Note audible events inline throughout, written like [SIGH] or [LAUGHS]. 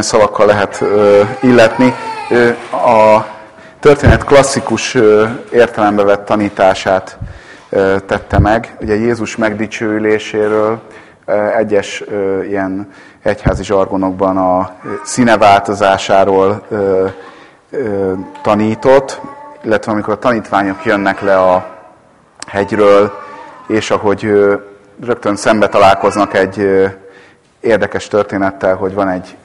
milyen szavakkal lehet illetni. A történet klasszikus értelembe vett tanítását tette meg. Ugye Jézus megdicsőüléséről egyes ilyen egyházi zsargonokban a színe változásáról tanított, illetve amikor a tanítványok jönnek le a hegyről, és ahogy rögtön szembe találkoznak egy érdekes történettel, hogy van egy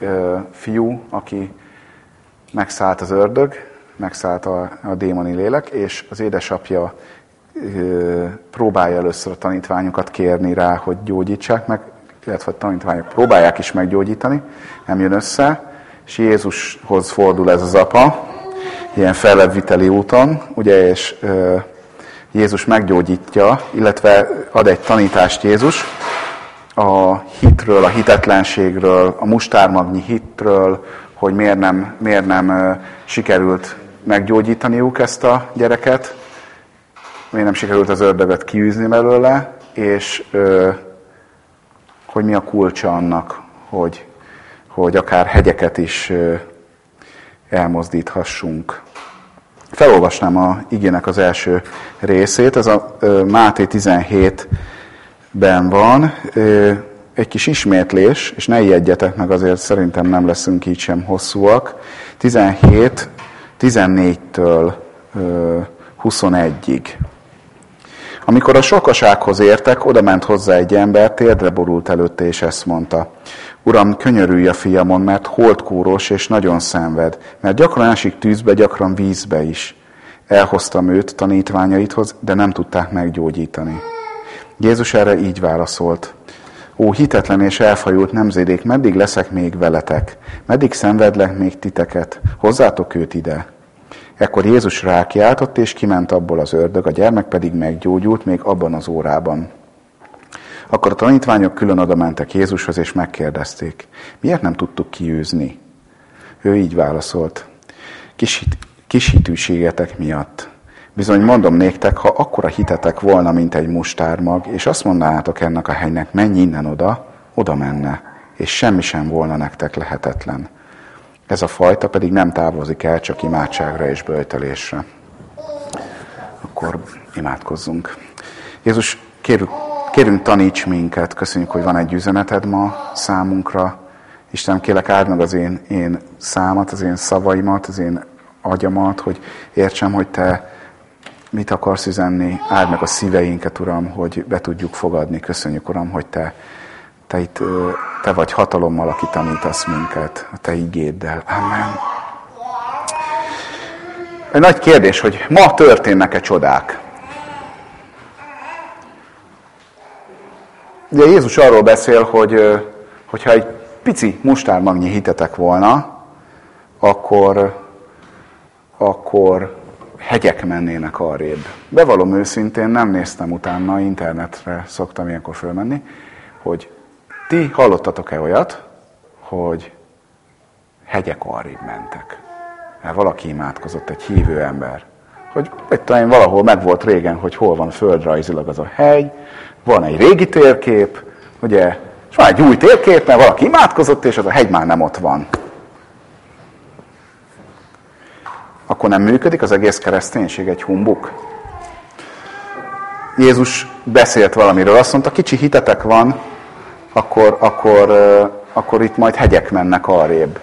fiú, aki megszállt az ördög, megszállt a, a démoni lélek, és az édesapja próbálja először a tanítványokat kérni rá, hogy gyógyítsák meg, illetve a tanítványok próbálják is meggyógyítani, nem jön össze, és Jézushoz fordul ez az apa, ilyen fellebbviteli úton, ugye, és Jézus meggyógyítja, illetve ad egy tanítást Jézus a hitről, a hitetlenségről, a mustármagnyi hitről, hogy miért nem, miért nem sikerült meggyógyítaniuk ezt a gyereket, miért nem sikerült az ördögöt kiűzni belőle, és hogy mi a kulcsa annak, hogy, hogy akár hegyeket is elmozdíthassunk. Felolvasnám a igének az első részét, ez a Máté 17-ben van, egy kis ismétlés, és ne ijedjetek meg, azért szerintem nem leszünk így sem hosszúak. 17, 14-től 21-ig. Amikor a sokasághoz értek, oda ment hozzá egy ember, térdre borult előtte, és ezt mondta. Uram, könyörülj a fiamon, mert holdkúros és nagyon szenved, mert gyakran esik tűzbe, gyakran vízbe is. Elhoztam őt tanítványaithoz, de nem tudták meggyógyítani. Jézus erre így válaszolt. Ó, hitetlen és elfajult nemzedék, meddig leszek még veletek? Meddig szenvedlek még titeket? Hozzátok őt ide. Ekkor Jézus rákiáltott, és kiment abból az ördög, a gyermek pedig meggyógyult még abban az órában. Akkor a tanítványok külön oda mentek Jézushoz, és megkérdezték, miért nem tudtuk kiűzni? Ő így válaszolt, kis, kis hitűségetek miatt. Bizony mondom néktek, ha akkora hitetek volna, mint egy mustármag, és azt mondanátok ennek a helynek, menj innen oda, oda menne, és semmi sem volna nektek lehetetlen. Ez a fajta pedig nem távozik el csak imádságra és böjtölésre. Akkor imádkozzunk. Jézus, kérünk, kérünk taníts minket, köszönjük, hogy van egy üzeneted ma számunkra. Istenem, kélek áld meg az én, én számat, az én szavaimat, az én agyamat, hogy értsem, hogy te mit akarsz üzenni, áld meg a szíveinket, Uram, hogy be tudjuk fogadni. Köszönjük, Uram, hogy te, te itt te vagy hatalommal, aki tanítasz minket a te igéddel. Amen. Egy nagy kérdés, hogy ma történnek-e csodák? Ugye Jézus arról beszél, hogy hogyha egy pici mustármagnyi hitetek volna, akkor, akkor hegyek mennének arrébb. Bevallom őszintén, nem néztem utána, internetre szoktam ilyenkor fölmenni, hogy ti hallottatok-e olyat, hogy hegyek arrébb mentek? Mert valaki imádkozott, egy hívő ember. Hogy egy talán valahol megvolt régen, hogy hol van földrajzilag az a hegy, van egy régi térkép, ugye, és van egy új térkép, mert valaki imádkozott, és az a hegy már nem ott van. Akkor nem működik az egész kereszténység, egy humbuk. Jézus beszélt valamiről, azt mondta, kicsi hitetek van, akkor, akkor, akkor itt majd hegyek mennek arrébb.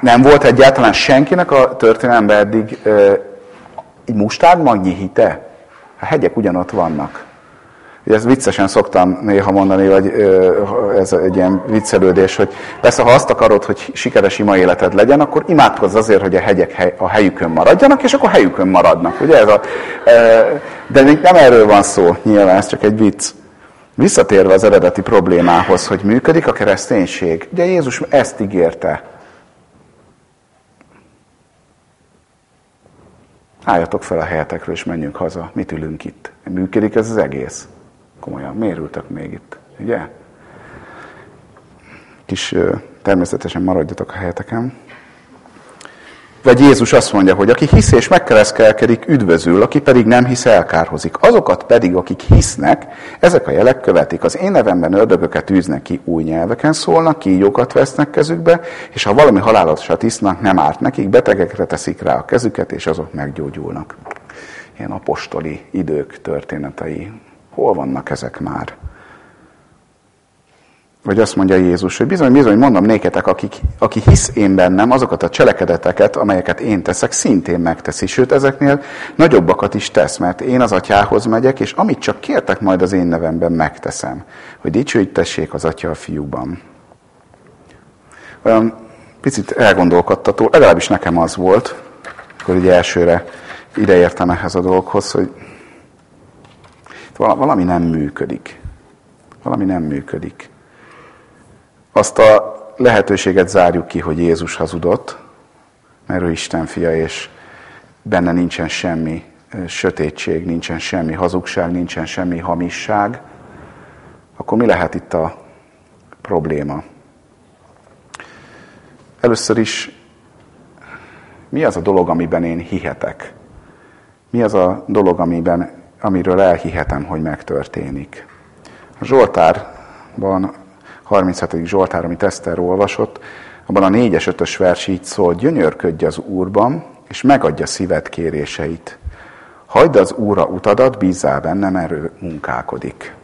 Nem volt egyáltalán senkinek a történelemben eddig egy mustármagnyi hite? A hegyek ugyanott vannak. Ugye ezt viccesen szoktam néha mondani, vagy ez egy ilyen viccelődés, hogy persze, ha azt akarod, hogy sikeres ima életed legyen, akkor imádkozz azért, hogy a hegyek a helyükön maradjanak, és akkor helyükön maradnak. Ugye ez a, de nem erről van szó, nyilván ez csak egy vicc. Visszatérve az eredeti problémához, hogy működik a kereszténység, de Jézus ezt ígérte. Álljatok fel a helyetekről, és menjünk haza. Mit ülünk itt? Működik ez az egész? Komolyan, miért ültök még itt? Ugye? Kis természetesen maradjatok a helyeteken. vagy Jézus azt mondja, hogy aki hisz és megkereszkelkedik, üdvözül, aki pedig nem hisz, elkárhozik. Azokat pedig, akik hisznek, ezek a jelek követik. Az én nevemben ördögöket űznek ki, új nyelveken szólnak, kígyókat vesznek kezükbe, és ha valami halálosat isznak, nem árt nekik, betegekre teszik rá a kezüket, és azok meggyógyulnak. Ilyen apostoli idők történetei. Hol vannak ezek már? Vagy azt mondja Jézus, hogy bizony, bizony, mondom néketek, akik, aki hisz én bennem, azokat a cselekedeteket, amelyeket én teszek, szintén megteszi. Sőt, ezeknél nagyobbakat is tesz, mert én az atyához megyek, és amit csak kértek, majd az én nevemben megteszem, hogy dicsőítessék az atya a fiúban. Olyan picit elgondolkodtató, legalábbis nekem az volt, akkor ugye elsőre ideértem ehhez a dologhoz, hogy valami nem működik. Valami nem működik azt a lehetőséget zárjuk ki, hogy Jézus hazudott, mert ő Isten fia, és benne nincsen semmi sötétség, nincsen semmi hazugság, nincsen semmi hamisság, akkor mi lehet itt a probléma? Először is, mi az a dolog, amiben én hihetek? Mi az a dolog, amiben, amiről elhihetem, hogy megtörténik? A Zsoltárban 37. Zsoltár, amit Eszter olvasott, abban a 4-es, 5-ös vers így szól, gyönyörködj az Úrban, és megadja szíved kéréseit. Hagyd az Úrra utadat, bízzál benne, mert ő munkálkodik.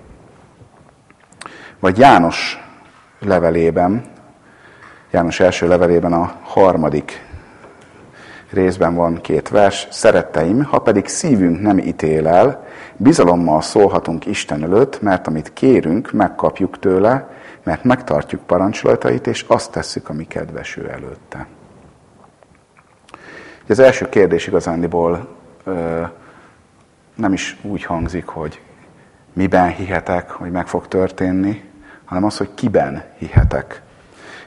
Vagy János levelében, János első levelében a harmadik részben van két vers. Szeretteim, ha pedig szívünk nem ítél el, bizalommal szólhatunk Isten előtt, mert amit kérünk, megkapjuk tőle, mert megtartjuk parancsolatait, és azt tesszük, ami kedves előtte. Az első kérdés igazándiból nem is úgy hangzik, hogy miben hihetek, hogy meg fog történni, hanem az, hogy kiben hihetek.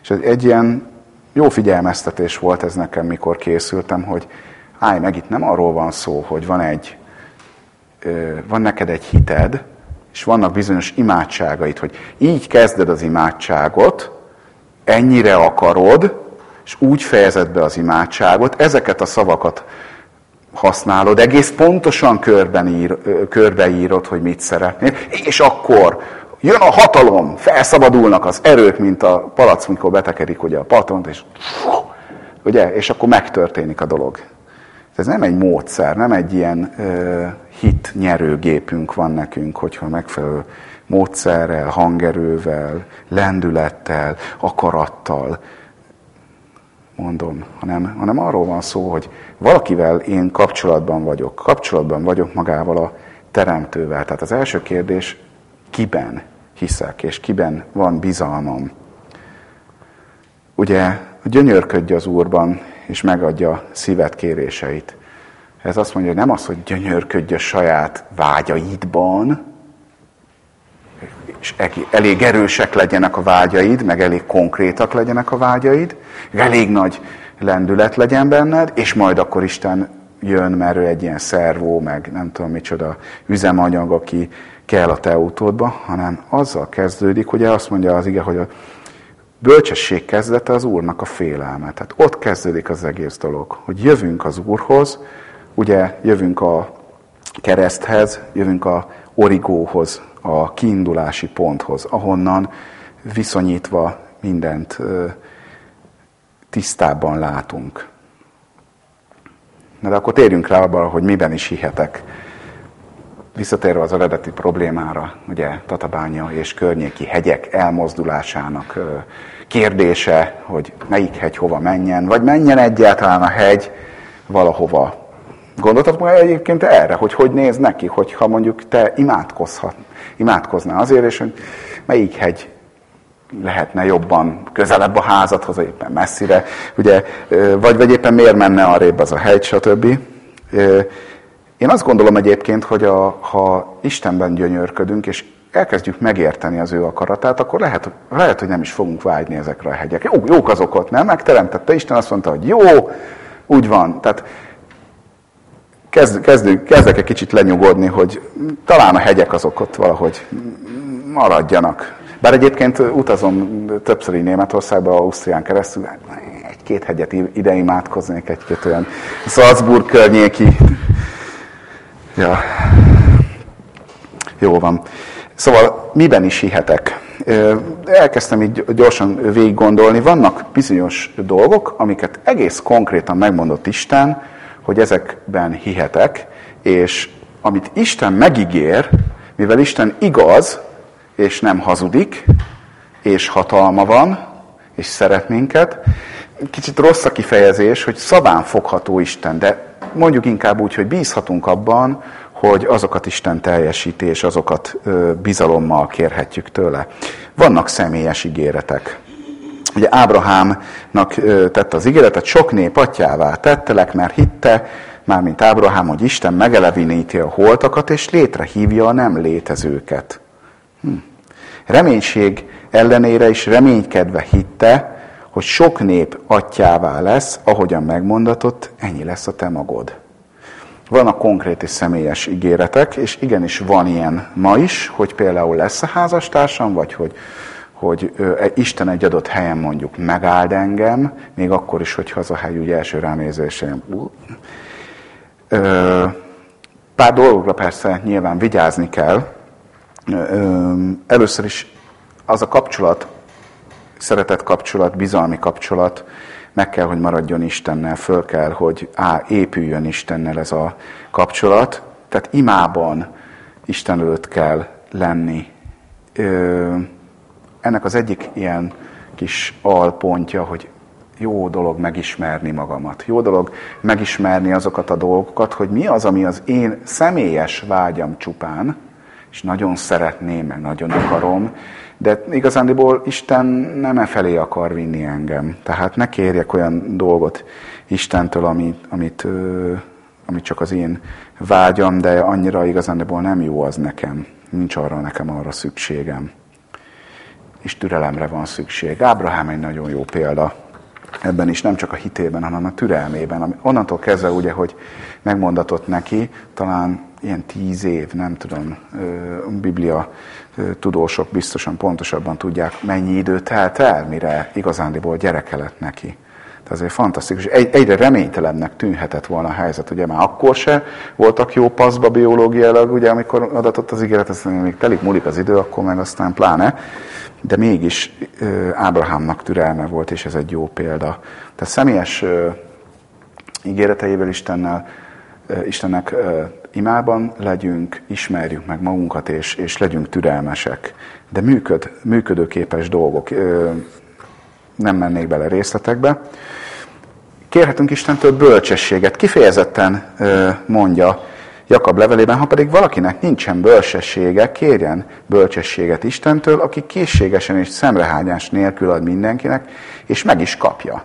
És egy ilyen jó figyelmeztetés volt ez nekem, mikor készültem, hogy állj meg, itt nem arról van szó, hogy van egy, van neked egy hited, és vannak bizonyos imádságait, hogy így kezded az imádságot, ennyire akarod, és úgy fejezed be az imádságot, ezeket a szavakat használod, egész pontosan körben ír, körbeírod, hogy mit szeretnél, és akkor jön a hatalom, felszabadulnak az erők, mint a palac, mikor betekedik ugye a patont, és ugye, és akkor megtörténik a dolog. Ez nem egy módszer, nem egy ilyen ö, hit nyerőgépünk van nekünk, hogyha megfelelő módszerrel, hangerővel, lendülettel, akarattal mondom, hanem, hanem arról van szó, hogy valakivel én kapcsolatban vagyok, kapcsolatban vagyok magával a teremtővel. Tehát az első kérdés, kiben hiszek, és kiben van bizalmam. Ugye gyönyörködj az Úrban, és megadja szívet kéréseit. Ez azt mondja, hogy nem az, hogy gyönyörködj a saját vágyaidban, és elég erősek legyenek a vágyaid, meg elég konkrétak legyenek a vágyaid, elég nagy lendület legyen benned, és majd akkor Isten jön, mert ő egy ilyen szervó, meg nem tudom micsoda üzemanyag, aki kell a te utódba, hanem azzal kezdődik, hogy azt mondja az ige, hogy a bölcsesség kezdete az Úrnak a félelme. Tehát ott kezdődik az egész dolog, hogy jövünk az Úrhoz, ugye jövünk a kereszthez, jövünk a origóhoz, a kiindulási ponthoz, ahonnan viszonyítva mindent tisztábban látunk. Na de akkor térjünk rá abban, hogy miben is hihetek. Visszatérve az eredeti problémára, ugye Tatabánya és környéki hegyek elmozdulásának kérdése, hogy melyik hegy hova menjen, vagy menjen egyáltalán a hegy valahova. Gondoltatok majd egyébként erre, hogy hogy néz neki, hogyha mondjuk te imádkozhat, imádkoznál azért, és hogy melyik hegy lehetne jobban közelebb a házadhoz, vagy éppen messzire, ugye, vagy, vagy éppen miért menne arrébb az a hegy, stb. Én azt gondolom egyébként, hogy a, ha Istenben gyönyörködünk, és elkezdjük megérteni az ő akaratát, akkor lehet, lehet, hogy nem is fogunk vágyni ezekre a hegyek. Jó, jók azok ott, nem? Megteremtette Isten, azt mondta, hogy jó, úgy van. Tehát kezd, kezd, kezdek egy kicsit lenyugodni, hogy talán a hegyek azok ott valahogy maradjanak. Bár egyébként utazom többször így Németországba, Ausztrián keresztül, egy egy-két hegyet ide imádkoznék, egy-két olyan Salzburg környéki. Ja. Jó van. Szóval miben is hihetek? Elkezdtem így gyorsan végig gondolni. Vannak bizonyos dolgok, amiket egész konkrétan megmondott Isten, hogy ezekben hihetek, és amit Isten megígér, mivel Isten igaz, és nem hazudik, és hatalma van, és szeret minket. Kicsit rossz a kifejezés, hogy szabán fogható Isten, de mondjuk inkább úgy, hogy bízhatunk abban, hogy azokat Isten teljesíti, és azokat bizalommal kérhetjük tőle. Vannak személyes ígéretek. Ugye Ábrahámnak tette az ígéretet, sok nép atyává tettelek, mert hitte, mármint Ábrahám, hogy Isten megeleviníti a holtakat, és létrehívja a nem létezőket. Hm. Reménység ellenére is reménykedve hitte, hogy sok nép atyává lesz, ahogyan megmondatott, ennyi lesz a te magod. Vannak konkrét és személyes ígéretek, és igenis van ilyen ma is, hogy például lesz a házastársam, vagy hogy, hogy Isten egy adott helyen mondjuk megáld engem, még akkor is, hogyha az a hely úgy első ránézésén. Pár dolgokra persze nyilván vigyázni kell. Először is az a kapcsolat, szeretett kapcsolat, bizalmi kapcsolat, meg kell, hogy maradjon Istennel, föl kell, hogy á, épüljön Istennel ez a kapcsolat. Tehát imában Isten előtt kell lenni. Ö, ennek az egyik ilyen kis alpontja, hogy jó dolog megismerni magamat. Jó dolog megismerni azokat a dolgokat, hogy mi az, ami az én személyes vágyam csupán, és nagyon szeretném, meg nagyon akarom, de igazándiból Isten nem e felé akar vinni engem. Tehát ne kérjek olyan dolgot Istentől, amit, amit, amit csak az én vágyam, de annyira igazándiból nem jó az nekem. Nincs arra nekem arra szükségem. És türelemre van szükség. Ábrahám egy nagyon jó példa ebben is, nem csak a hitében, hanem a türelmében. Onnantól kezdve ugye, hogy megmondatott neki, talán ilyen tíz év, nem tudom, Biblia tudósok biztosan pontosabban tudják, mennyi idő telt el, mire igazándiból gyereke lett neki. Tehát azért fantasztikus. Egy, egyre reménytelennek tűnhetett volna a helyzet. Ugye már akkor se voltak jó paszba biológiailag, ugye amikor adatott az ígéret, azt még telik múlik az idő, akkor meg aztán pláne. De mégis Ábrahámnak türelme volt, és ez egy jó példa. Tehát személyes ígéreteivel Istennel, Istennek imában legyünk, ismerjük meg magunkat, és, és legyünk türelmesek. De működ, működőképes dolgok. Nem mennék bele részletekbe. Kérhetünk Istentől bölcsességet. Kifejezetten mondja Jakab levelében, ha pedig valakinek nincsen bölcsessége, kérjen bölcsességet Istentől, aki készségesen és szemrehányás nélkül ad mindenkinek, és meg is kapja.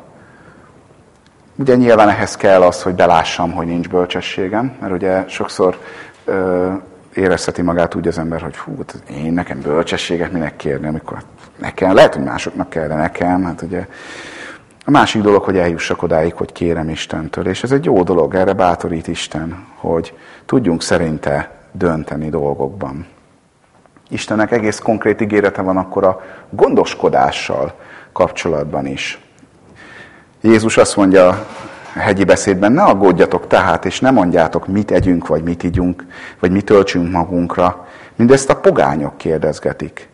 Ugye nyilván ehhez kell az, hogy belássam, hogy nincs bölcsességem, mert ugye sokszor ö, érezheti magát úgy az ember, hogy hú, hát én nekem bölcsességet minek kérni, amikor nekem, lehet, hogy másoknak kell, de nekem, hát ugye a másik dolog, hogy eljussak odáig, hogy kérem Istentől, és ez egy jó dolog, erre bátorít Isten, hogy tudjunk szerinte dönteni dolgokban. Istennek egész konkrét ígérete van akkor a gondoskodással kapcsolatban is. Jézus azt mondja a hegyi beszédben, ne aggódjatok tehát, és ne mondjátok, mit együnk, vagy mit ígyunk, vagy mit töltsünk magunkra. Mindezt a pogányok kérdezgetik.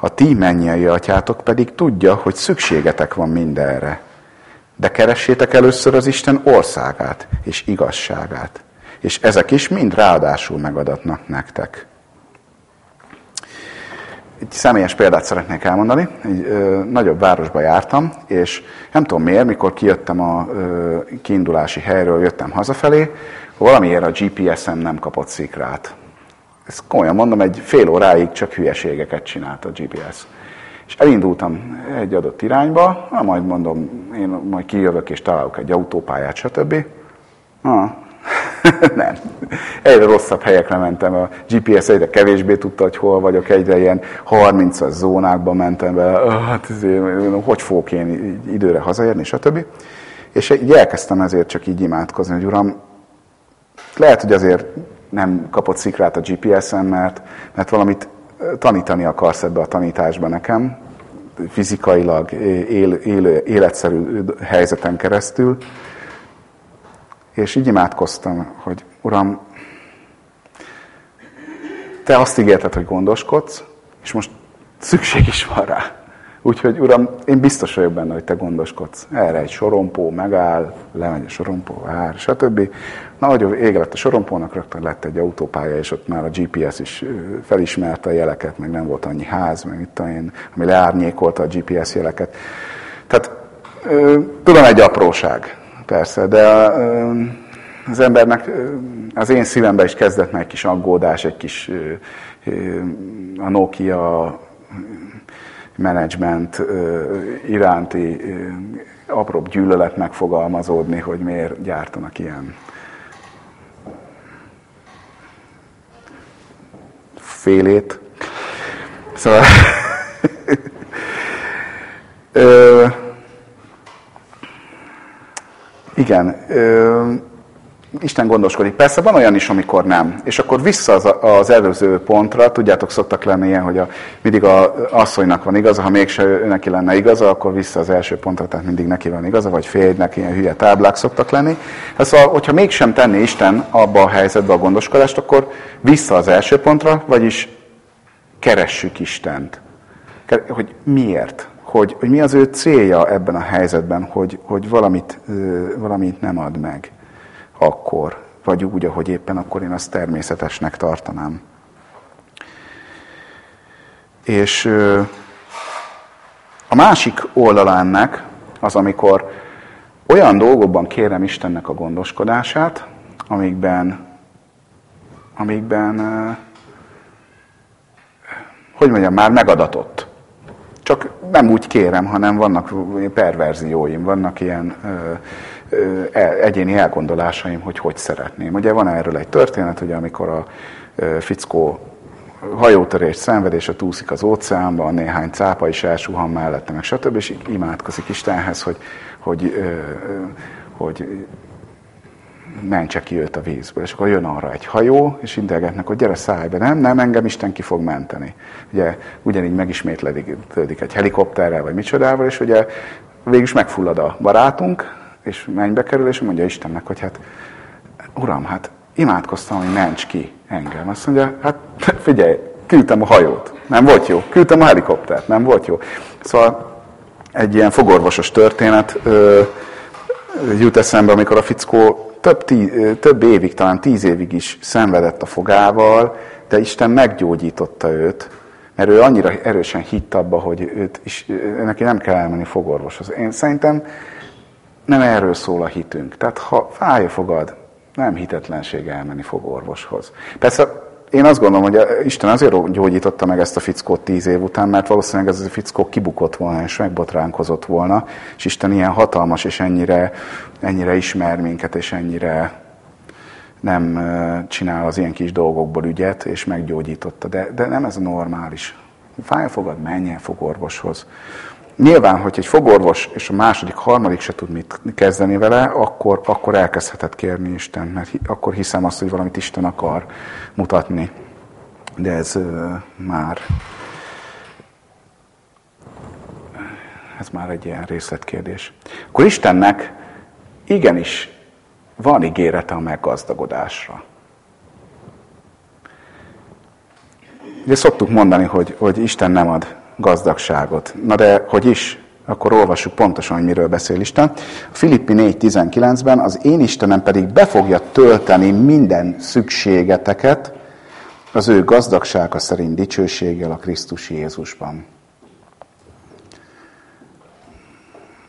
A ti mennyei atyátok pedig tudja, hogy szükségetek van mindenre. De keressétek először az Isten országát és igazságát, és ezek is mind ráadásul megadatnak nektek. Egy személyes példát szeretnék elmondani. Egy ö, nagyobb városba jártam, és nem tudom miért, mikor kijöttem a ö, kiindulási helyről, jöttem hazafelé, valamiért a GPS-em nem kapott szikrát. Ezt komolyan mondom, egy fél óráig csak hülyeségeket csinált a GPS. És elindultam egy adott irányba, na, majd mondom, én majd kijövök és találok egy autópályát, stb. Na, [LAUGHS] nem. Egyre rosszabb helyekre mentem, a GPS egyre kevésbé tudta, hogy hol vagyok, egyre ilyen 30-as zónákban mentem be, hát hogy fogok én időre hazaérni, stb. És így elkezdtem ezért csak így imádkozni, hogy Uram, lehet, hogy azért nem kapott szikrát a GPS-en, mert, mert valamit tanítani akarsz ebbe a tanításba nekem, fizikailag él, él, életszerű helyzeten keresztül, és így imádkoztam, hogy Uram, Te azt ígérted, hogy gondoskodsz, és most szükség is van rá. Úgyhogy, Uram, én biztos vagyok benne, hogy Te gondoskodsz. Erre egy sorompó megáll, lemegy a sorompó, vár, stb. Na, hogy ége lett a sorompónak, rögtön lett egy autópálya, és ott már a GPS is felismerte a jeleket, meg nem volt annyi ház, meg itt én, ami leárnyékolta a GPS jeleket. Tehát tudom, egy apróság, persze, de az embernek, az én szívemben is kezdett meg egy kis aggódás, egy kis a Nokia menedzsment iránti apróbb gyűlölet megfogalmazódni, hogy miért gyártanak ilyen félét. Szóval [LAUGHS] igen, ö, Isten gondoskodik. Persze van olyan is, amikor nem. És akkor vissza az, az előző pontra, tudjátok, szoktak lenni ilyen, hogy a, mindig a asszonynak van igaza, ha mégse ő neki lenne igaza, akkor vissza az első pontra, tehát mindig neki van igaza, vagy férjnek ilyen hülye táblák szoktak lenni. Hát szóval, hogyha mégsem tenné Isten abba a helyzetbe a gondoskodást, akkor vissza az első pontra, vagyis keressük Istent. Hogy miért? Hogy, hogy mi az ő célja ebben a helyzetben, hogy, hogy valamit, valamit nem ad meg akkor, vagy úgy, ahogy éppen akkor én azt természetesnek tartanám. És a másik oldala ennek az, amikor olyan dolgokban kérem Istennek a gondoskodását, amikben, amikben hogy mondjam, már megadatott. Csak nem úgy kérem, hanem vannak perverzióim, vannak ilyen egyéni elgondolásaim, hogy hogy szeretném. Ugye van erről egy történet, hogy amikor a fickó hajótörés szenvedése túszik az óceánban, néhány cápa is elsuhan mellette, meg stb. és imádkozik Istenhez, hogy, hogy, hogy mentse ki őt a vízből. És akkor jön arra egy hajó, és integetnek, hogy gyere szállj be. Nem, nem, engem Isten ki fog menteni. Ugye ugyanígy megismétlődik egy helikopterrel, vagy micsodával, és ugye végül is megfullad a barátunk, és mennybe kerül, és mondja Istennek, hogy hát, Uram, hát imádkoztam, hogy ments ki engem. Azt mondja, hát figyelj, küldtem a hajót, nem volt jó. Küldtem a helikoptert, nem volt jó. Szóval egy ilyen fogorvosos történet ö, jut eszembe, amikor a fickó több, tí, több évig, talán tíz évig is szenvedett a fogával, de Isten meggyógyította őt, mert ő annyira erősen hitt abba, hogy őt is, neki nem kell elmenni fogorvoshoz. Én szerintem nem erről szól a hitünk. Tehát ha fáj fogad, nem hitetlenség elmenni fogorvoshoz. Persze én azt gondolom, hogy Isten azért gyógyította meg ezt a fickót tíz év után, mert valószínűleg ez a fickó kibukott volna, és megbotránkozott volna, és Isten ilyen hatalmas, és ennyire, ennyire ismer minket, és ennyire nem csinál az ilyen kis dolgokból ügyet, és meggyógyította. De, de nem ez a normális. Fáj fogad, menjen fogorvoshoz. Nyilván, hogy egy fogorvos és a második, harmadik se tud mit kezdeni vele, akkor, akkor elkezdheted kérni Isten, mert akkor hiszem azt, hogy valamit Isten akar mutatni. De ez uh, már ez már egy ilyen részletkérdés. Akkor Istennek igenis van ígérete a meggazdagodásra. Ugye szoktuk mondani, hogy, hogy Isten nem ad gazdagságot. Na de hogy is? Akkor olvassuk pontosan, hogy miről beszél Isten. A Filippi 4.19-ben az én Istenem pedig be fogja tölteni minden szükségeteket az ő gazdagsága szerint dicsőséggel a Krisztus Jézusban.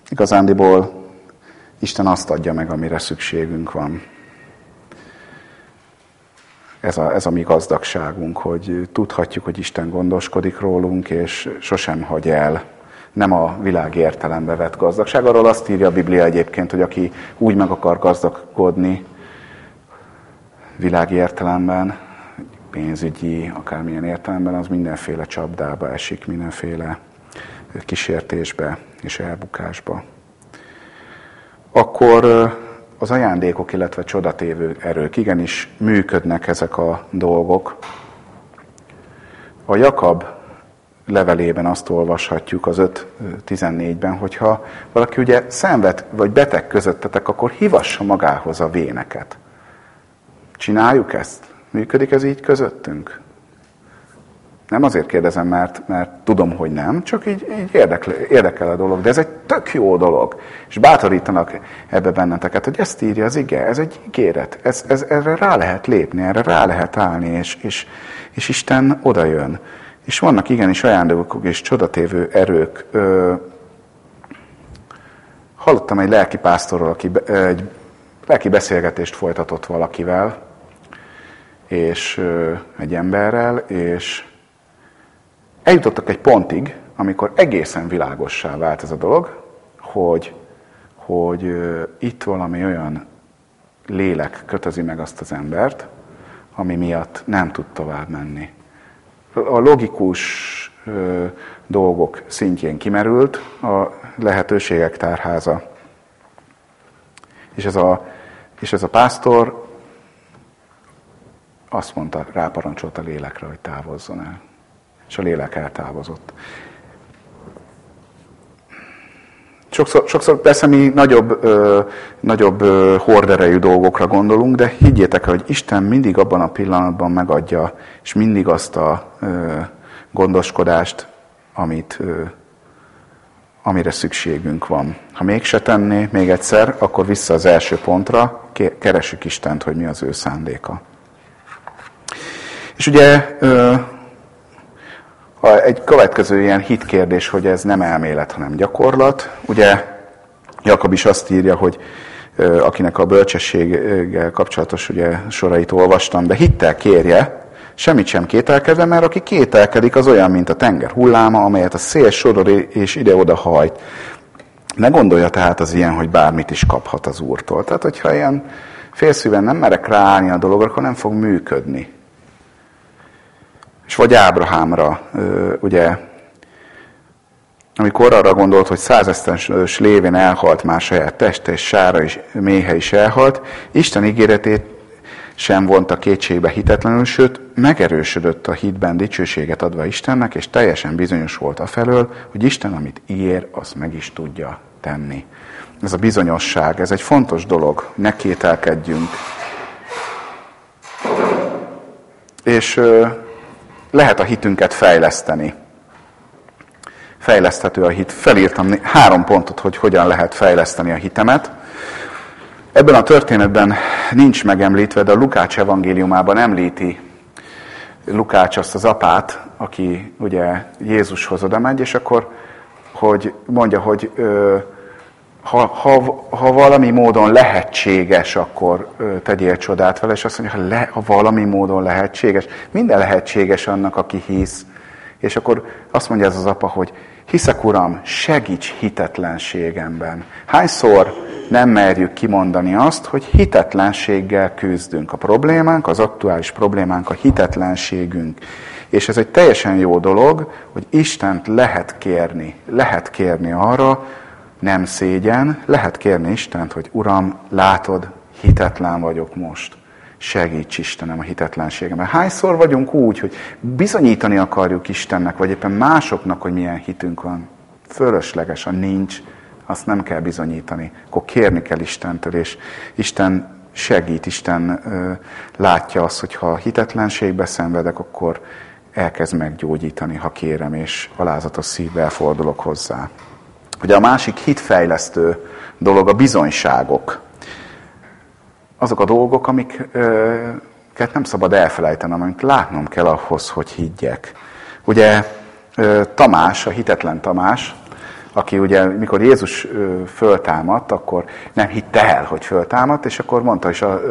Igazándiból Isten azt adja meg, amire szükségünk van ez a, ez a mi gazdagságunk, hogy tudhatjuk, hogy Isten gondoskodik rólunk, és sosem hagy el. Nem a világ értelembe vett gazdagság. Arról azt írja a Biblia egyébként, hogy aki úgy meg akar gazdagodni világi értelemben, pénzügyi, akármilyen értelemben, az mindenféle csapdába esik, mindenféle kísértésbe és elbukásba. Akkor az ajándékok, illetve csodatévő erők, igenis működnek ezek a dolgok. A Jakab levelében azt olvashatjuk az 5.14-ben, hogyha valaki ugye szenved vagy beteg közöttetek, akkor hívassa magához a véneket. Csináljuk ezt? Működik ez így közöttünk? Nem azért kérdezem, mert, mert tudom, hogy nem, csak így, így érdekel, érdekel a dolog. De ez egy tök jó dolog. És bátorítanak ebbe benneteket, hogy ezt írja az ige, ez egy ígéret. Ez, ez, erre rá lehet lépni, erre rá lehet állni, és, és, és Isten oda jön. És vannak igenis ajándékok és csodatévő erők. Ö, hallottam egy lelki pásztorról, aki egy lelki beszélgetést folytatott valakivel, és ö, egy emberrel, és eljutottak egy pontig, amikor egészen világossá vált ez a dolog, hogy, hogy itt valami olyan lélek kötözi meg azt az embert, ami miatt nem tud tovább menni a logikus ö, dolgok szintjén kimerült a lehetőségek tárháza. És ez a, és ez a pásztor azt mondta, ráparancsolt a lélekre, hogy távozzon el. És a lélek eltávozott. Sokszor, sokszor persze mi nagyobb, ö, nagyobb ö, horderejű dolgokra gondolunk, de higgyétek hogy Isten mindig abban a pillanatban megadja, és mindig azt a ö, gondoskodást, amit, ö, amire szükségünk van. Ha mégse tenné, még egyszer, akkor vissza az első pontra, keresük Istent, hogy mi az ő szándéka. És ugye egy következő ilyen hitkérdés, hogy ez nem elmélet, hanem gyakorlat. Ugye Jakab is azt írja, hogy akinek a bölcsességgel kapcsolatos ugye, sorait olvastam, de hittel kérje, semmit sem kételkedve, mert aki kételkedik, az olyan, mint a tenger hulláma, amelyet a szél sodor és ide-oda hajt. Ne gondolja tehát az ilyen, hogy bármit is kaphat az Úrtól. Tehát, hogyha ilyen félszíven nem merek ráállni a dologra, akkor nem fog működni. És vagy Ábrahámra, ugye, amikor arra gondolt, hogy százesztens lévén elhalt már saját teste, és sára és méhe is elhalt, Isten ígéretét sem vonta kétségbe hitetlenül, sőt, megerősödött a hitben dicsőséget adva Istennek, és teljesen bizonyos volt afelől, hogy Isten, amit ígér, azt meg is tudja tenni. Ez a bizonyosság, ez egy fontos dolog, ne kételkedjünk. És lehet a hitünket fejleszteni. Fejleszthető a hit. Felírtam három pontot, hogy hogyan lehet fejleszteni a hitemet. Ebben a történetben nincs megemlítve, de a Lukács evangéliumában említi Lukács azt az apát, aki ugye Jézushoz oda megy, és akkor hogy mondja, hogy ö, ha, ha, ha valami módon lehetséges, akkor tegyél csodát vele, és azt mondja, ha, le, ha valami módon lehetséges, minden lehetséges annak, aki hisz. És akkor azt mondja ez az apa, hogy hiszek, Uram, segíts hitetlenségemben. Hányszor nem merjük kimondani azt, hogy hitetlenséggel küzdünk. A problémánk, az aktuális problémánk a hitetlenségünk. És ez egy teljesen jó dolog, hogy Istent lehet kérni, lehet kérni arra, nem szégyen, lehet kérni Istent, hogy Uram, látod, hitetlen vagyok most. Segíts Istenem a hitetlenségemben. Hányszor vagyunk úgy, hogy bizonyítani akarjuk Istennek, vagy éppen másoknak, hogy milyen hitünk van. Fölösleges, a nincs, azt nem kell bizonyítani. Akkor kérni kell Istentől, és Isten segít, Isten ö, látja azt, hogy ha hitetlenségbe szenvedek, akkor elkezd meggyógyítani, ha kérem, és alázatos szívvel fordulok hozzá. Ugye a másik hitfejlesztő dolog a bizonyságok. Azok a dolgok, amiket nem szabad elfelejtenem, amit látnom kell ahhoz, hogy higgyek. Ugye Tamás, a hitetlen Tamás, aki ugye, mikor Jézus föltámadt, akkor nem hitte el, hogy föltámadt, és akkor mondta is a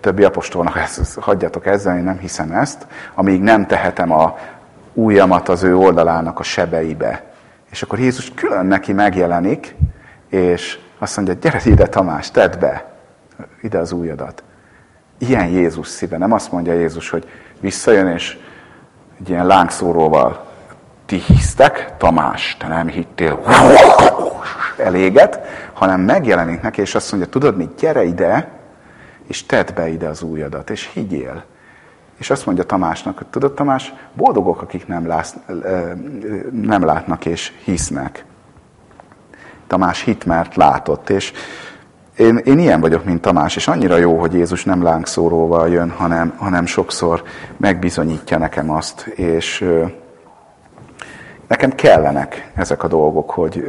többi apostolnak, ezt, hagyjatok ezzel, én nem hiszem ezt, amíg nem tehetem a ujjamat az ő oldalának a sebeibe. És akkor Jézus külön neki megjelenik, és azt mondja, gyere ide Tamás, tedd be ide az ujjadat. Ilyen Jézus szíve. Nem azt mondja Jézus, hogy visszajön, és egy ilyen lángszóróval ti hisztek, Tamás, te nem hittél, eléget, hanem megjelenik neki, és azt mondja, tudod mit, gyere ide, és tedd be ide az ujjadat, és higgyél. És azt mondja Tamásnak, hogy tudod Tamás, boldogok, akik nem, lász, nem látnak és hisznek. Tamás hit, mert látott, és én, én ilyen vagyok, mint Tamás, és annyira jó, hogy Jézus nem lángszóróval jön, hanem, hanem sokszor megbizonyítja nekem azt, és nekem kellenek ezek a dolgok, hogy,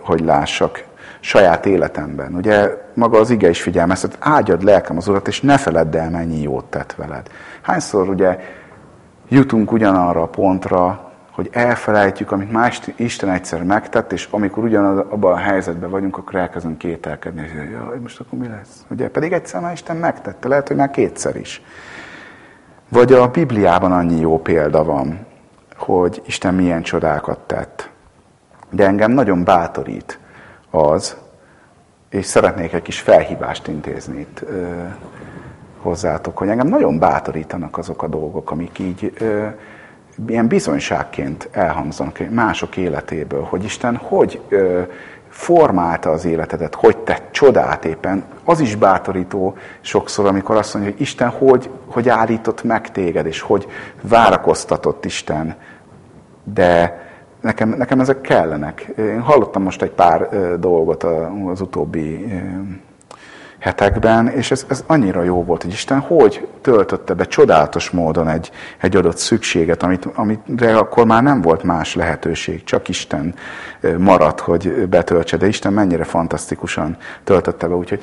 hogy lássak saját életemben. Ugye maga az ige is figyelmeztet, ágyad lelkem az Urat, és ne feledd el, mennyi jót tett veled. Hányszor ugye jutunk ugyanarra a pontra, hogy elfelejtjük, amit más Isten egyszer megtett, és amikor ugyanabban a helyzetben vagyunk, akkor elkezdünk kételkedni, hogy jaj, most akkor mi lesz? Ugye pedig egyszer már Isten megtette, lehet, hogy már kétszer is. Vagy a Bibliában annyi jó példa van, hogy Isten milyen csodákat tett. De engem nagyon bátorít az, és szeretnék egy kis felhívást intézni itt ö, hozzátok, hogy engem nagyon bátorítanak azok a dolgok, amik így ö, ilyen bizonyságként elhangzanak mások életéből, hogy Isten hogy ö, formálta az életedet, hogy tett csodát éppen, az is bátorító sokszor, amikor azt mondja, hogy Isten hogy, hogy állított meg téged, és hogy várakoztatott Isten. De nekem, nekem ezek kellenek. Én hallottam most egy pár dolgot az utóbbi hetekben, és ez, ez annyira jó volt, hogy Isten hogy töltötte be csodálatos módon egy, egy adott szükséget, amit, amire akkor már nem volt más lehetőség, csak Isten maradt, hogy betöltse, de Isten mennyire fantasztikusan töltötte be, úgyhogy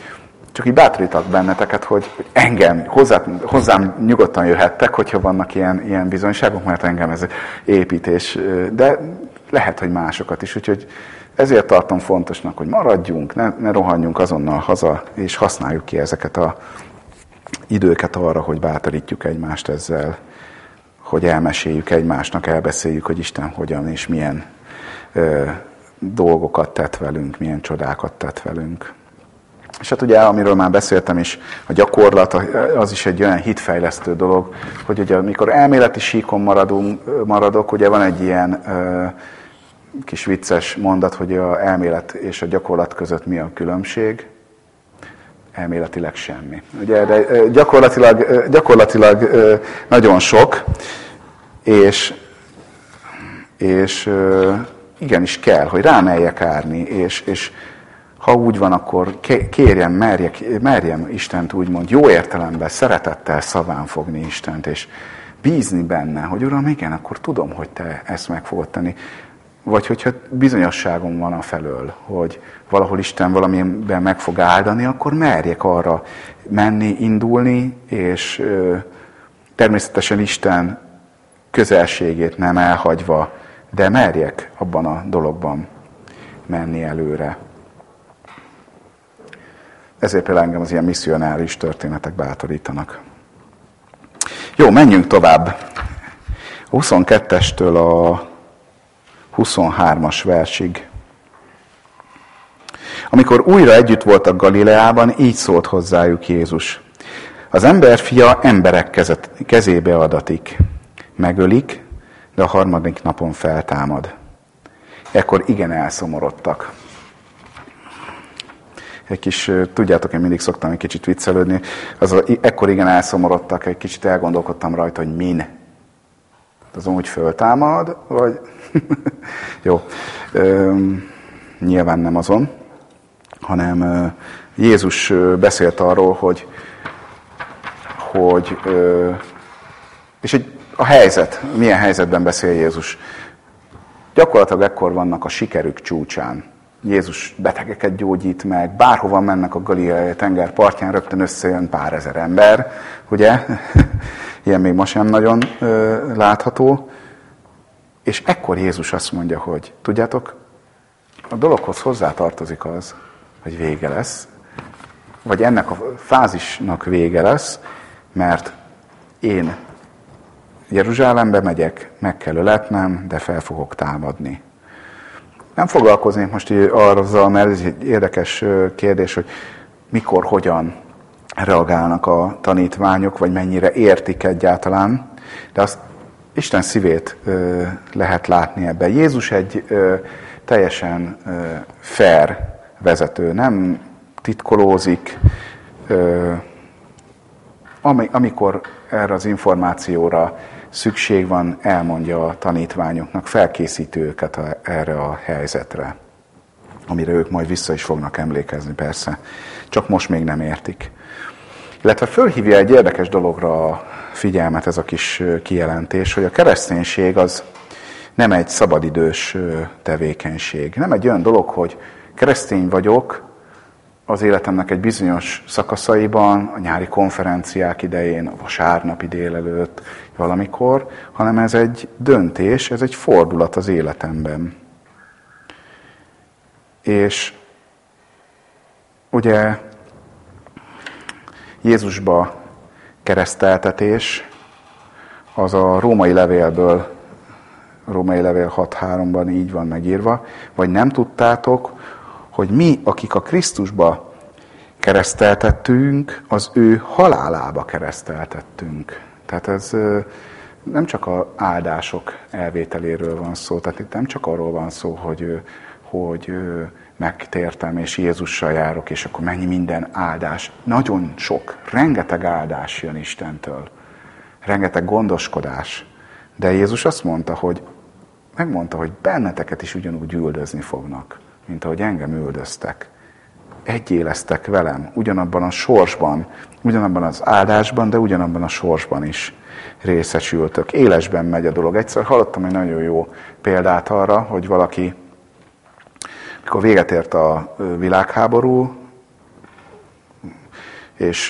csak így bátorítak benneteket, hogy engem, hozzá, hozzám nyugodtan jöhettek, hogyha vannak ilyen, ilyen bizonyságok, mert engem ez építés, de lehet, hogy másokat is, úgyhogy ezért tartom fontosnak, hogy maradjunk, ne, ne rohanjunk azonnal haza, és használjuk ki ezeket a időket arra, hogy bátorítjuk egymást ezzel, hogy elmeséljük egymásnak, elbeszéljük, hogy Isten hogyan és milyen ö, dolgokat tett velünk, milyen csodákat tett velünk. És hát ugye, amiről már beszéltem is, a gyakorlat az is egy olyan hitfejlesztő dolog, hogy ugye amikor elméleti síkon maradunk, maradok, ugye van egy ilyen ö, kis vicces mondat, hogy a elmélet és a gyakorlat között mi a különbség. Elméletileg semmi. Ugye, de gyakorlatilag, gyakorlatilag nagyon sok, és, és igenis kell, hogy rámeljek árni, és, és ha úgy van, akkor kérjem, merjek, merjem Istent úgymond jó értelemben, szeretettel szaván fogni Istent, és bízni benne, hogy Uram, igen, akkor tudom, hogy Te ezt meg fogod tenni. Vagy hogyha bizonyosságom van a felől, hogy valahol Isten valamiben meg fog áldani, akkor merjek arra menni, indulni, és ö, természetesen Isten közelségét nem elhagyva, de merjek abban a dologban menni előre. Ezért például engem az ilyen misszionáris történetek bátorítanak. Jó, menjünk tovább. 22-estől a 23-as versig. Amikor újra együtt voltak Galileában, így szólt hozzájuk Jézus. Az ember fia emberek kezébe adatik. Megölik, de a harmadik napon feltámad. Ekkor igen elszomorodtak. Egy kis, tudjátok, én mindig szoktam egy kicsit viccelődni, az, ekkor igen elszomorodtak, egy kicsit elgondolkodtam rajta, hogy min. Az úgy föltámad, vagy [LAUGHS] Jó. nyilván nem azon, hanem Jézus beszélt arról, hogy, hogy és egy, a helyzet, milyen helyzetben beszél Jézus. Gyakorlatilag ekkor vannak a sikerük csúcsán. Jézus betegeket gyógyít meg, bárhova mennek a Galileai tenger partján, rögtön összejön pár ezer ember, ugye? [LAUGHS] Ilyen még ma sem nagyon ö, látható. És ekkor Jézus azt mondja, hogy tudjátok, a dologhoz hozzátartozik az, hogy vége lesz, vagy ennek a fázisnak vége lesz, mert én Jeruzsálembe megyek, meg kell öletnem, de fel fogok támadni. Nem foglalkoznék most arra, mert ez egy érdekes kérdés, hogy mikor, hogyan reagálnak a tanítványok, vagy mennyire értik egyáltalán, de azt Isten szívét lehet látni ebben. Jézus egy teljesen ö, fair vezető, nem titkolózik, amikor erre az információra szükség van, elmondja a tanítványoknak, felkészíti őket erre a helyzetre, amire ők majd vissza is fognak emlékezni, persze, csak most még nem értik. Illetve fölhívja egy érdekes dologra a figyelmet ez a kis kijelentés, hogy a kereszténység az nem egy szabadidős tevékenység. Nem egy olyan dolog, hogy keresztény vagyok, az életemnek egy bizonyos szakaszaiban, a nyári konferenciák idején, a vasárnapi délelőtt, valamikor, hanem ez egy döntés, ez egy fordulat az életemben. És ugye Jézusba kereszteltetés, az a római levélből, a római levél 6.3-ban így van megírva, vagy nem tudtátok, hogy mi, akik a Krisztusba kereszteltettünk, az ő halálába kereszteltettünk. Tehát ez nem csak a áldások elvételéről van szó, tehát itt nem csak arról van szó, hogy, hogy megtértem, és Jézussal járok, és akkor mennyi minden áldás. Nagyon sok, rengeteg áldás jön Istentől. Rengeteg gondoskodás. De Jézus azt mondta, hogy megmondta, hogy benneteket is ugyanúgy üldözni fognak, mint ahogy engem üldöztek. Egyé lesztek velem, ugyanabban a sorsban, ugyanabban az áldásban, de ugyanabban a sorsban is részesültök. Élesben megy a dolog. Egyszer hallottam egy nagyon jó példát arra, hogy valaki mikor véget ért a világháború, és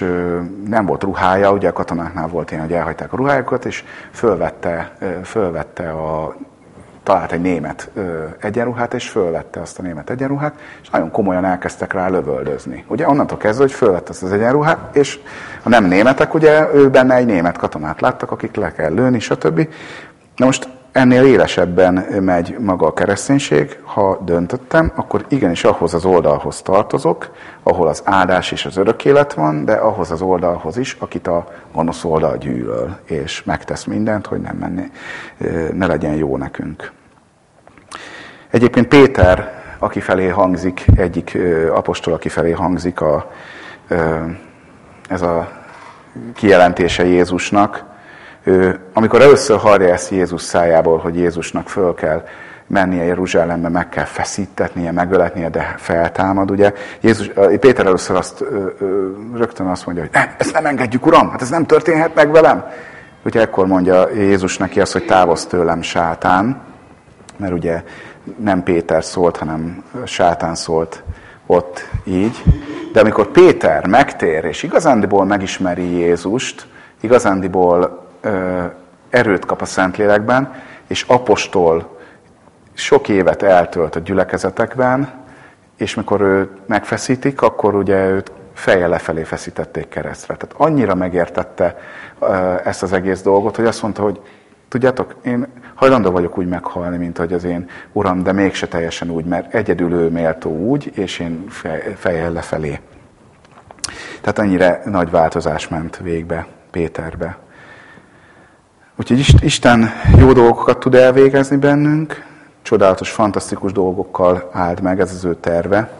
nem volt ruhája, ugye a katonáknál volt ilyen, hogy elhagyták a ruhájukat, és fölvette, fölvette a talált egy német egyenruhát, és fölvette azt a német egyenruhát, és nagyon komolyan elkezdtek rá lövöldözni. Ugye onnantól kezdve, hogy fölvette azt az egyenruhát, és a nem németek, ugye ő benne egy német katonát láttak, akik le kell lőni, stb. Na most ennél élesebben megy maga a kereszténység, ha döntöttem, akkor igenis ahhoz az oldalhoz tartozok, ahol az áldás és az örök élet van, de ahhoz az oldalhoz is, akit a gonosz oldal gyűlöl, és megtesz mindent, hogy nem menni, ne legyen jó nekünk. Egyébként Péter, aki felé hangzik, egyik apostol, aki felé hangzik a, ez a kijelentése Jézusnak, amikor először hallja ezt Jézus szájából, hogy Jézusnak föl kell mennie Jeruzsálembe, meg kell feszítetnie, megöletnie, de feltámad, ugye. Jézus, Péter először azt rögtön azt mondja, hogy nem, ezt nem engedjük, Uram, hát ez nem történhet meg velem. Ugye ekkor mondja Jézus neki azt, hogy távozz tőlem, sátán, mert ugye nem Péter szólt, hanem sátán szólt ott így. De amikor Péter megtér, és igazándiból megismeri Jézust, igazándiból erőt kap a Szentlélekben, és apostol sok évet eltölt a gyülekezetekben, és mikor ő megfeszítik, akkor ugye őt feje lefelé feszítették keresztre. Tehát annyira megértette ezt az egész dolgot, hogy azt mondta, hogy tudjátok, én hajlandó vagyok úgy meghalni, mint hogy az én uram, de mégse teljesen úgy, mert egyedül ő méltó úgy, és én feje lefelé. Tehát annyira nagy változás ment végbe Péterbe. Úgyhogy Isten jó dolgokat tud elvégezni bennünk, csodálatos, fantasztikus dolgokkal áld meg, ez az ő terve.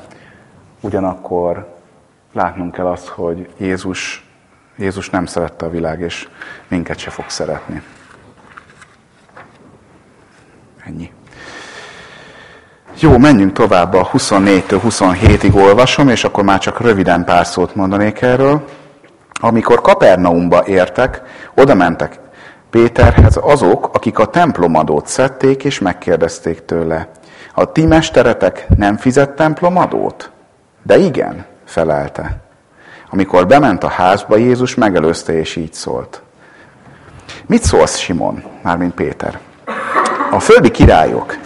Ugyanakkor látnunk kell azt, hogy Jézus, Jézus nem szerette a világ, és minket se fog szeretni. Ennyi. Jó, menjünk tovább a 24-től 27-ig olvasom, és akkor már csak röviden pár szót mondanék erről. Amikor Kapernaumba értek, oda mentek Péterhez azok, akik a templomadót szedték, és megkérdezték tőle, a ti mesteretek nem fizet templomadót? De igen, felelte. Amikor bement a házba, Jézus megelőzte, és így szólt. Mit szólsz, Simon, mármint Péter? A földi királyok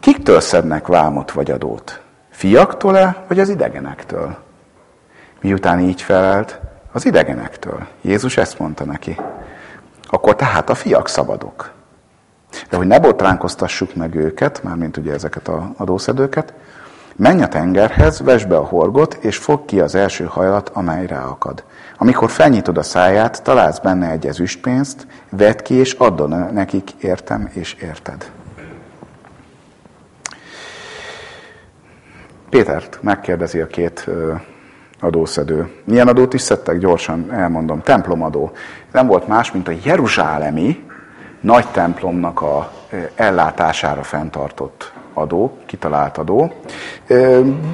kiktől szednek vámot vagy adót? Fiaktól-e, vagy az idegenektől? Miután így felelt, az idegenektől. Jézus ezt mondta neki akkor tehát a fiak szabadok. De hogy ne botránkoztassuk meg őket, mármint ugye ezeket a adószedőket, menj a tengerhez, vesd be a horgot, és fog ki az első hajlat, amely ráakad. Amikor felnyitod a száját, találsz benne egy ezüstpénzt, vedd ki, és add nekik, értem és érted. Pétert megkérdezi a két adószedő. Milyen adót is szedtek? Gyorsan elmondom. Templomadó. Nem volt más, mint a jeruzsálemi nagy templomnak a ellátására fenntartott adó, kitalált adó.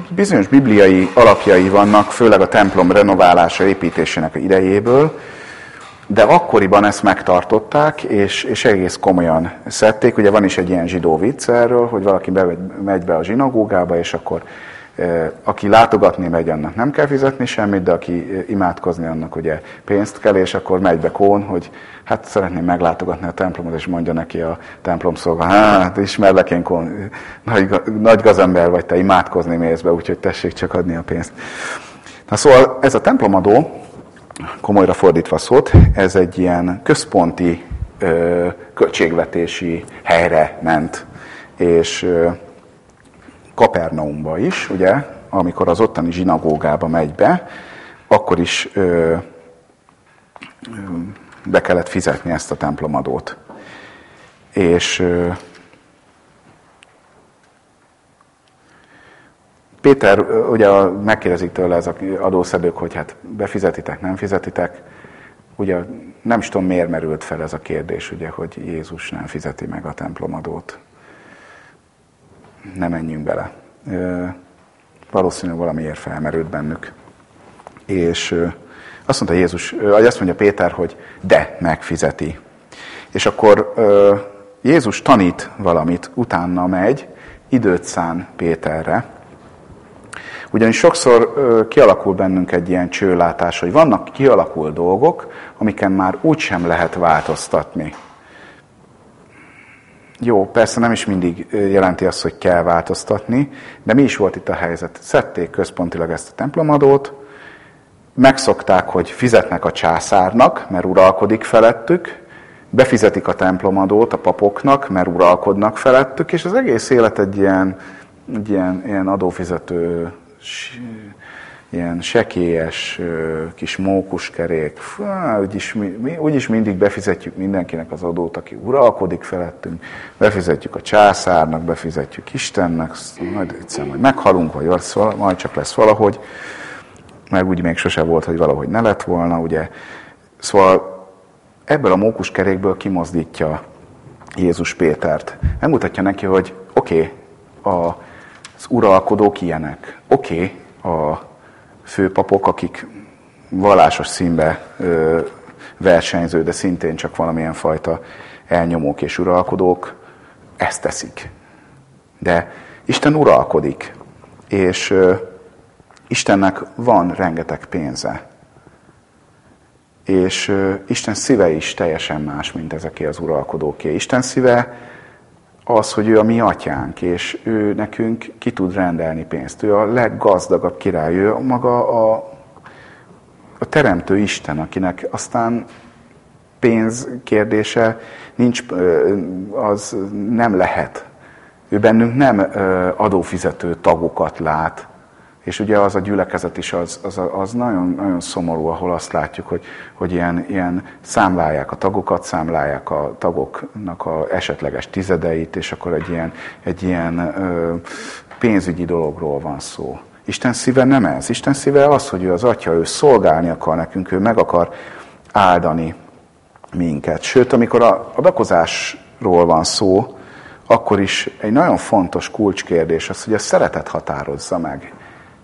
Bizonyos bibliai alapjai vannak, főleg a templom renoválása, építésének idejéből, de akkoriban ezt megtartották, és, és egész komolyan szedték. Ugye van is egy ilyen zsidó vicc erről, hogy valaki be, megy be a zsinagógába, és akkor aki látogatni megy, annak nem kell fizetni semmit, de aki imádkozni, annak ugye pénzt kell, és akkor megy be Kón, hogy hát szeretném meglátogatni a templomot, és mondja neki a templom szolga, hát ismerlek én Kón, nagy, nagy gazember vagy, te imádkozni mész be, úgyhogy tessék csak adni a pénzt. Na szóval ez a templomadó, komolyra fordítva szót, ez egy ilyen központi ö, költségvetési helyre ment, és ö, Kapernaumba is, ugye, amikor az ottani zsinagógába megy be, akkor is ö, ö, be kellett fizetni ezt a templomadót. És ö, Péter, ugye megkérdezik tőle az adószedők, hogy hát befizetitek, nem fizetitek. Ugye nem is tudom, miért merült fel ez a kérdés, ugye, hogy Jézus nem fizeti meg a templomadót. Nem menjünk bele. Valószínűleg valamiért felmerült bennük. És azt mondta Jézus, vagy azt mondja Péter, hogy de, megfizeti. És akkor Jézus tanít valamit, utána megy, időt szán Péterre, ugyanis sokszor kialakul bennünk egy ilyen csőlátás, hogy vannak kialakul dolgok, amiken már úgysem lehet változtatni. Jó, persze nem is mindig jelenti azt, hogy kell változtatni, de mi is volt itt a helyzet? Szedték központilag ezt a templomadót, megszokták, hogy fizetnek a császárnak, mert uralkodik felettük, befizetik a templomadót a papoknak, mert uralkodnak felettük, és az egész élet egy ilyen, egy ilyen, ilyen adófizető ilyen sekélyes kis mókuskerék, úgyis, mi, úgyis mindig befizetjük mindenkinek az adót, aki uralkodik felettünk, befizetjük a császárnak, befizetjük Istennek, majd egyszer majd meghalunk, vagy az, majd csak lesz valahogy, meg úgy még sose volt, hogy valahogy ne lett volna, ugye. Szóval ebből a mókuskerékből kimozdítja Jézus Pétert. Megmutatja neki, hogy oké, okay, az uralkodók ilyenek. Oké, okay, a főpapok, akik vallásos színbe ö, versenyző, de szintén csak valamilyen fajta elnyomók és uralkodók, ezt teszik. De Isten uralkodik, és ö, Istennek van rengeteg pénze. És ö, Isten szíve is teljesen más, mint ezeké az uralkodóké. Isten szíve az, hogy ő a mi atyánk, és ő nekünk ki tud rendelni pénzt. Ő a leggazdagabb király, ő maga a, a teremtő Isten, akinek aztán pénz kérdése nincs, az nem lehet. Ő bennünk nem adófizető tagokat lát, és ugye az a gyülekezet is az, az, az nagyon, nagyon szomorú, ahol azt látjuk, hogy, hogy ilyen, ilyen számlálják a tagokat, számlálják a tagoknak a esetleges tizedeit, és akkor egy ilyen, egy ilyen ö, pénzügyi dologról van szó. Isten szíve nem ez. Isten szíve az, hogy ő az Atya, ő szolgálni akar nekünk, ő meg akar áldani minket. Sőt, amikor a adakozásról van szó, akkor is egy nagyon fontos kulcskérdés az, hogy a szeretet határozza meg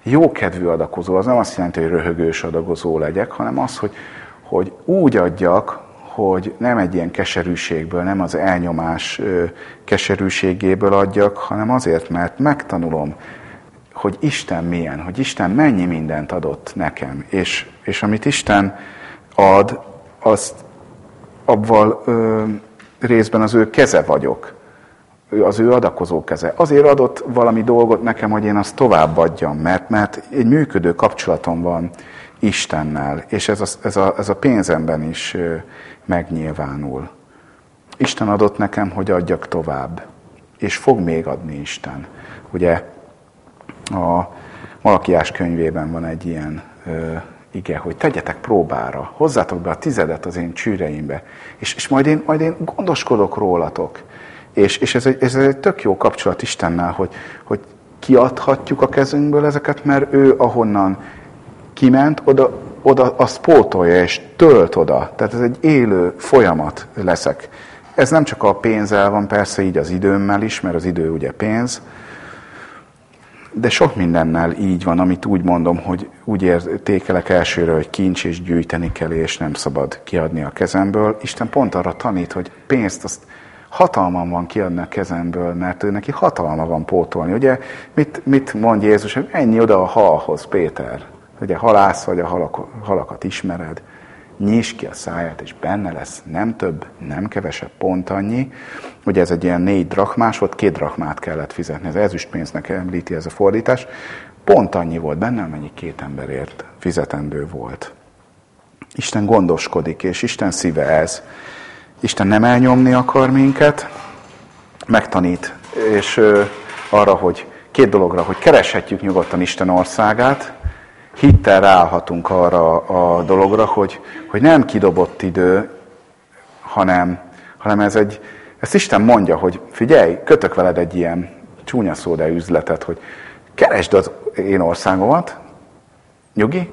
jókedvű adakozó, az nem azt jelenti, hogy röhögős adagozó legyek, hanem az, hogy, hogy úgy adjak, hogy nem egy ilyen keserűségből, nem az elnyomás keserűségéből adjak, hanem azért, mert megtanulom, hogy Isten milyen, hogy Isten mennyi mindent adott nekem, és, és amit Isten ad, azt abval ö, részben az ő keze vagyok ő az ő adakozó keze. Azért adott valami dolgot nekem, hogy én azt továbbadjam, mert, mert egy működő kapcsolatom van Istennel, és ez a, ez a, ez a pénzemben is megnyilvánul. Isten adott nekem, hogy adjak tovább, és fog még adni Isten. Ugye a Malakiás könyvében van egy ilyen ö, ige, hogy tegyetek próbára, hozzátok be a tizedet az én csűreimbe, és, és majd, én, majd én gondoskodok rólatok. És, és ez, egy, ez egy tök jó kapcsolat Istennel, hogy, hogy kiadhatjuk a kezünkből ezeket, mert ő ahonnan kiment, oda, oda azt pótolja, és tölt oda. Tehát ez egy élő folyamat leszek. Ez nem csak a pénzzel van, persze így az időmmel is, mert az idő ugye pénz, de sok mindennel így van, amit úgy mondom, hogy úgy értékelek elsőre, hogy kincs és gyűjteni kell, és nem szabad kiadni a kezemből. Isten pont arra tanít, hogy pénzt azt hatalmam van kiadni a kezemből, mert ő neki hatalma van pótolni. Ugye mit, mit mond Jézus, hogy ennyi oda a halhoz, Péter. Ugye halász vagy, a halak, halakat ismered, nyisd ki a száját, és benne lesz nem több, nem kevesebb, pont annyi. Ugye ez egy ilyen négy drachmás volt, két drachmát kellett fizetni, ez ezüstpénznek említi ez a fordítás. Pont annyi volt benne, amennyi két emberért fizetendő volt. Isten gondoskodik, és Isten szíve ez. Isten nem elnyomni akar minket, megtanít, és arra, hogy két dologra, hogy kereshetjük nyugodtan Isten országát, hittel ráállhatunk arra a dologra, hogy, hogy nem kidobott idő, hanem, hanem ez egy, ezt Isten mondja, hogy figyelj, kötök veled egy ilyen csúnya szó, de üzletet, hogy keresd az én országomat, nyugi,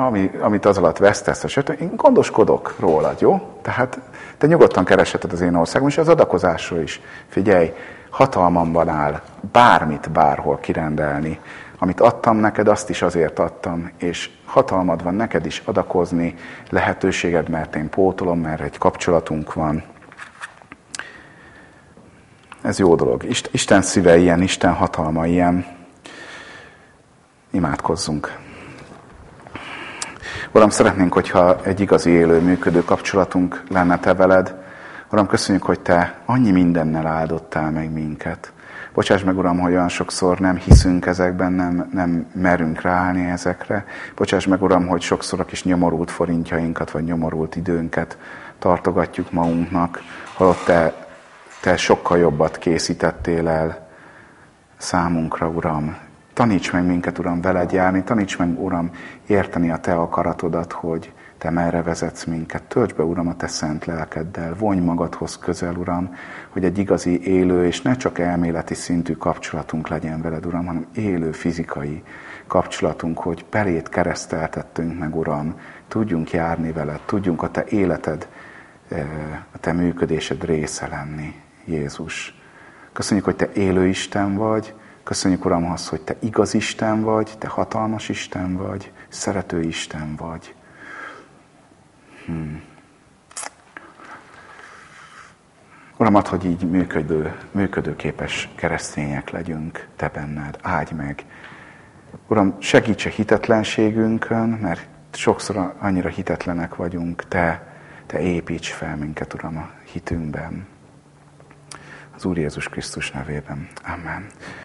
ami, amit az alatt vesztesz, eset, én gondoskodok rólad, jó? Tehát te nyugodtan keresheted az én országom, és az adakozásról is. Figyelj, hatalmamban áll bármit bárhol kirendelni. Amit adtam neked, azt is azért adtam, és hatalmad van neked is adakozni, lehetőséged, mert én pótolom, mert egy kapcsolatunk van. Ez jó dolog. Isten szíve ilyen, Isten hatalma ilyen. Imádkozzunk. Uram, szeretnénk, hogyha egy igazi élő, működő kapcsolatunk lenne Te veled. Uram, köszönjük, hogy Te annyi mindennel áldottál meg minket. Bocsáss meg, Uram, hogy olyan sokszor nem hiszünk ezekben, nem, nem merünk ráállni ezekre. Bocsáss meg, Uram, hogy sokszor a kis nyomorult forintjainkat, vagy nyomorult időnket tartogatjuk magunknak, holott Te, te sokkal jobbat készítettél el számunkra, Uram. Taníts meg minket, Uram, veled járni, taníts meg, Uram, érteni a Te akaratodat, hogy Te merre vezetsz minket. Tölts be, Uram, a Te szent lelkeddel, vonj magadhoz közel, Uram, hogy egy igazi élő, és ne csak elméleti szintű kapcsolatunk legyen veled, Uram, hanem élő fizikai kapcsolatunk, hogy belét kereszteltettünk meg, Uram, tudjunk járni veled, tudjunk a Te életed, eh, a Te működésed része lenni, Jézus. Köszönjük, hogy Te élő Isten vagy, Köszönjük, Uram, azt, hogy Te igaz Isten vagy, Te hatalmas Isten vagy, szerető Isten vagy. Hmm. Uram, add, hogy így működő, működőképes keresztények legyünk Te benned. Áldj meg. Uram, segíts a hitetlenségünkön, mert sokszor annyira hitetlenek vagyunk. Te, Te építs fel minket, Uram, a hitünkben. Az Úr Jézus Krisztus nevében. Amen.